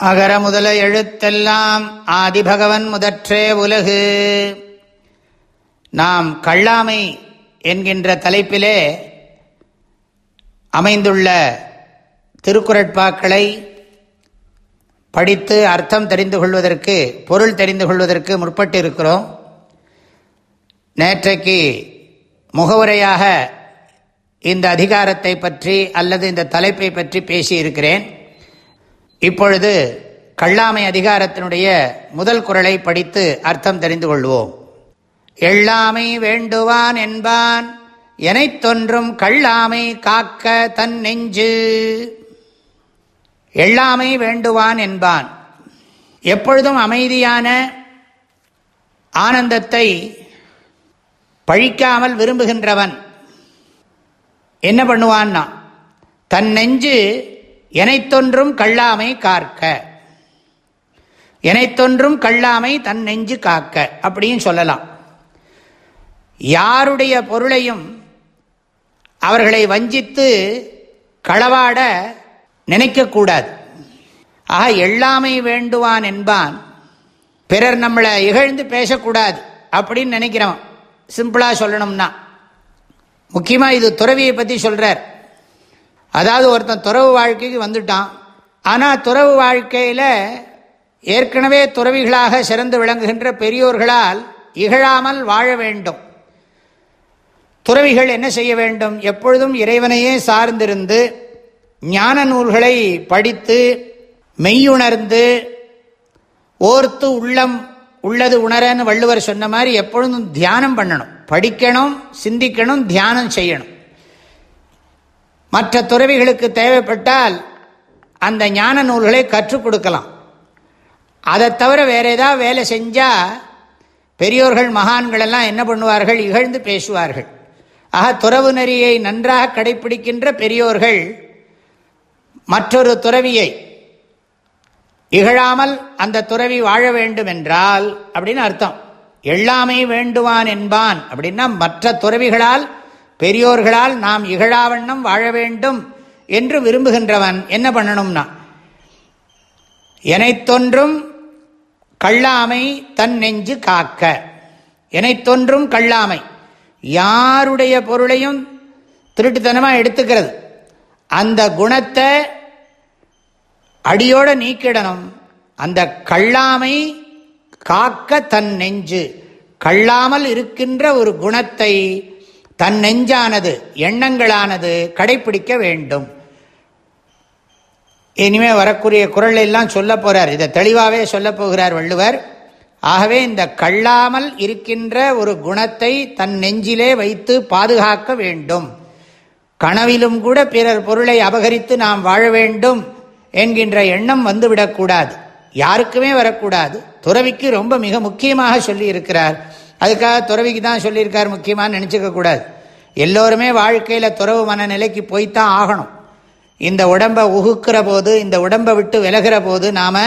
அகர முதல எழுத்தெல்லாம் ஆதிபகவன் முதற்றே உலகு. நாம் கள்ளாமை என்கின்ற தலைப்பிலே அமைந்துள்ள திருக்குறட்பாக்களை படித்து அர்த்தம் தெரிந்து கொள்வதற்கு பொருள் தெரிந்து கொள்வதற்கு முற்பட்டு இருக்கிறோம் நேற்றைக்கு முகவுரையாக இந்த அதிகாரத்தை பற்றி அல்லது இந்த தலைப்பை பற்றி பேசியிருக்கிறேன். இப்பொழுது கள்ளாமை அதிகாரத்தினுடைய முதல் குரலை படித்து அர்த்தம் தெரிந்து கொள்வோம். எள்ளாமை வேண்டுவான் என்பான் எனைத் தொன்றும் கள்ளாமை காக்க தன் நெஞ்சு. எள்ளாமை வேண்டுவான் என்பான். எப்பொழுதும் அமைதியான ஆனந்தத்தை பழிக்காமல் விரும்புகின்றவன். என்ன பண்ணுவான்னா தன் நெஞ்சு எனைத்தொன்றும் கள்ளாமை காக்க. எனைத்தொன்றும் கள்ளாமை தன் நெஞ்சு காக்க அப்படின்னு சொல்லலாம். யாருடைய பொருளையும் அவர்களை வஞ்சித்து களவாட நினைக்கக்கூடாது. ஆக எல்லாமை வேண்டுவான் என்பான். பிறர் நம்மளை இகழ்ந்து பேசக்கூடாது அப்படின்னு நினைக்கிறவன். சிம்பிளாக சொல்லணும்னா. முக்கியமாக இது துறவியை பற்றி சொல்கிறார் அதாவது ஒருத்தன் துறவு வாழ்க்கைக்கு வந்துட்டான். ஆனால் துறவு வாழ்க்கையில் ஏற்கனவே துறவிகளாக சிறந்து விளங்குகின்ற பெரியோர்களால் இகழாமல் வாழ வேண்டும். துறவிகள் என்ன செய்ய வேண்டும்? எப்பொழுதும் இறைவனையே சார்ந்திருந்து ஞான நூல்களை படித்து மெய்யுணர்ந்து ஓர்த்து உள்ளம் உள்ளது உணரன்னு வள்ளுவர் சொன்ன மாதிரி எப்பொழுதும் தியானம் பண்ணணும். படிக்கணும் சிந்திக்கணும் தியானம் செய்யணும். மற்ற துறவிகளுக்கு தேவைப்பட்டால் அந்த ஞான நூல்களை கற்றுக் கொடுக்கலாம். அதை தவிர வேற ஏதாவது வேலை செஞ்சால் பெரியோர்கள் மகான்கள் எல்லாம் என்ன பண்ணுவார்கள்? இகழ்ந்து பேசுவார்கள். ஆக துறவு நெறியை நன்றாக கடைபிடிக்கின்ற பெரியோர்கள் மற்றொரு துறவியை இகழாமல் அந்த துறவி வாழ வேண்டும் என்றால் அப்படின்னு அர்த்தம். எல்லாமே வேண்டுவான் என்பான் அப்படின்னா மற்ற துறவிகளால் பெரியோர்களால் நாம் இகழாவண்ணம் வாழ வேண்டும் என்று விரும்புகின்றவன் என்ன பண்ணணும்னா எனைத்தொன்றும் கள்ளாமை தன் நெஞ்சு காக்க. எனைத்தொன்றும் கள்ளாமை. யாருடைய பொருளையும் திருட்டுத்தனமாக எடுத்துக்கிறது. அந்த குணத்தை அடியோட நீக்கிடணும். அந்த கள்ளாமை காக்க தன் நெஞ்சு. கள்ளாமல் இருக்கின்ற ஒரு குணத்தை தன் நெஞ்சானது எண்ணங்களானது கடைபிடிக்க வேண்டும். இனிமே வரக்கூடிய குரல் எல்லாம் சொல்ல போகிறார் இதை தெளிவாகவே சொல்ல போகிறார் வள்ளுவர். ஆகவே இந்த கள்ளாமல் இருக்கின்ற ஒரு குணத்தை தன் நெஞ்சிலே வைத்து பாதுகாக்க வேண்டும். கனவிலும் கூட பிறர் பொருளை அபகரித்து நாம் வாழ வேண்டும் என்கின்ற எண்ணம் வந்துவிடக்கூடாது. யாருக்குமே வரக்கூடாது. துறவிக்கு ரொம்ப மிக முக்கியமாக சொல்லியிருக்கிறார். அதுக்காக துறவிக்கு தான் சொல்லியிருக்கார் முக்கியமாக நினச்சிக்கக்கூடாது எல்லோருமே வாழ்க்கையில் துறவு மனநிலைக்கு போய்த்தான் ஆகணும். இந்த உடம்பை உகுக்கிற போது இந்த உடம்பை விட்டு விலகிற போது நாம்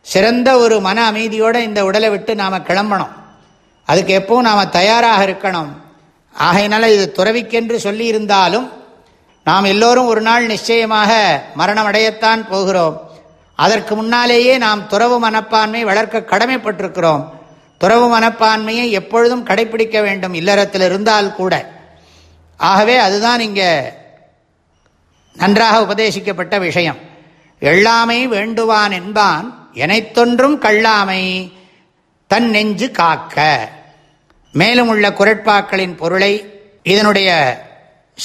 சிறந்த ஒரு மன அமைதியோடு இந்த உடலை விட்டு நாம் கிளம்பணும். அதுக்கு எப்பவும் நாம் தயாராக இருக்கணும். ஆகையினால இது துறவிக்கென்று சொல்லியிருந்தாலும் நாம் எல்லோரும் ஒரு நாள் நிச்சயமாக மரணம் அடையத்தான் போகிறோம். அதற்கு முன்னாலேயே நாம் துறவு மனப்பான்மை வளர்க்க கடமைப்பட்டிருக்கிறோம். துறவு மனப்பான்மையை எப்பொழுதும் கடைபிடிக்க வேண்டும் இல்லறத்தில் இருந்தால் கூட. ஆகவே அதுதான் இங்கே நன்றாக உபதேசிக்கப்பட்ட விஷயம். எல்லாமை வேண்டுவான் என்பான் எனைத்தொன்றும் கள்ளாமை தன் நெஞ்சு காக்க. மேலும் உள்ள குரட்பாக்களின் பொருளை இதனுடைய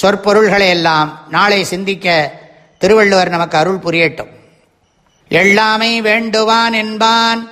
சொற்பொருள்களை எல்லாம் நாளை சிந்திக்க திருவள்ளுவர் நமக்கு அருள் புரியட்டும். எல்லாமை வேண்டுவான் என்பான்